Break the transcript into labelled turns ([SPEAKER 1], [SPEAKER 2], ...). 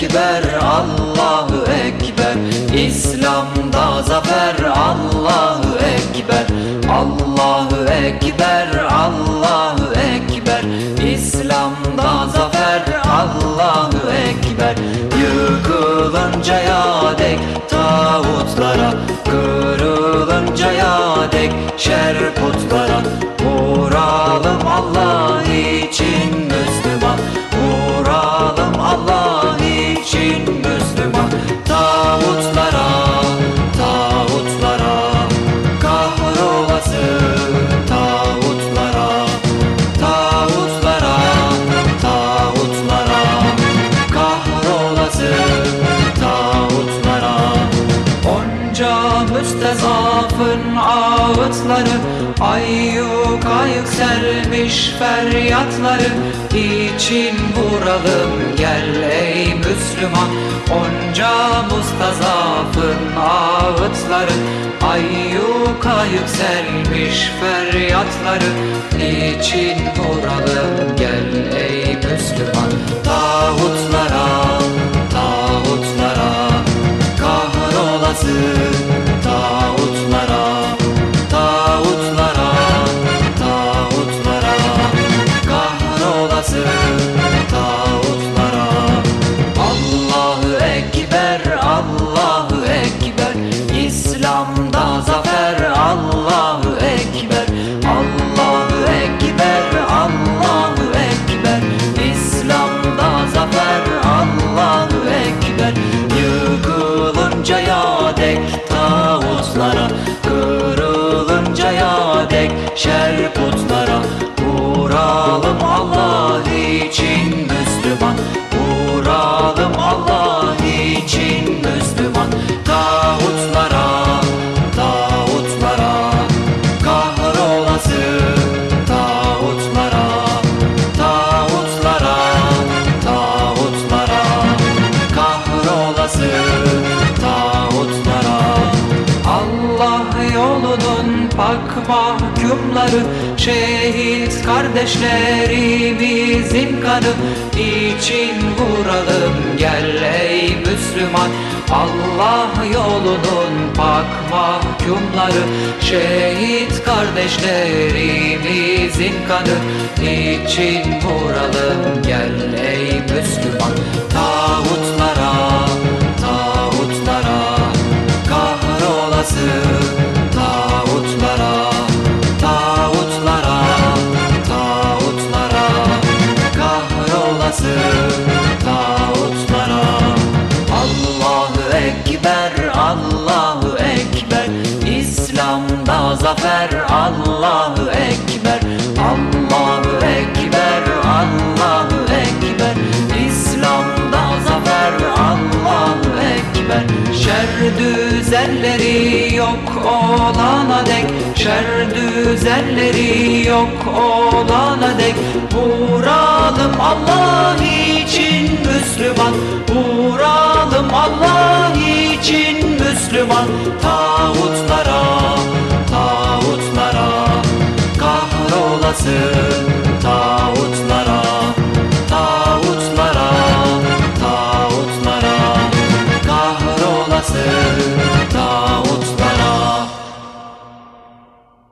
[SPEAKER 1] Ekber, Allahu Ekber. İslam'da zafer, Allahu Ekber. Allahu Ekber, Allahu Ekber. İslam'da zafer, Allahu Ekber. Yıkılıncaya dek tağutlara. Kırılıncaya dek şer putlara müstezafın ağıtları. Ayyuka yükselmiş feryatları. İçin vuralım gel ey Müslüman. Onca mustazafın ağıtları. Ayyuka yükselmiş feryatları. İçin vuralım gel ey Müslüman pak mahkumları Şehit kardeşlerimizin kanı. İçin vuralım? Gel ey Müslüman Allah yolunun pak mahkumları Şehit kardeşlerimizin kanı. İçin vuralım? Gel ey Müslüman Tağutlara, tağutlara kahrolası kahrolası tağutlara Allahu Ekber Allahu Ekber. İslam'da zafer Allahu Ekber düzenleri yok olana dek. Şer düzenleri yok olana dek. Vuralım Allah için Müslüman. Vuralım Allah için Müslüman. Tağutlara, tağutlara Kahrolası